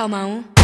calma um.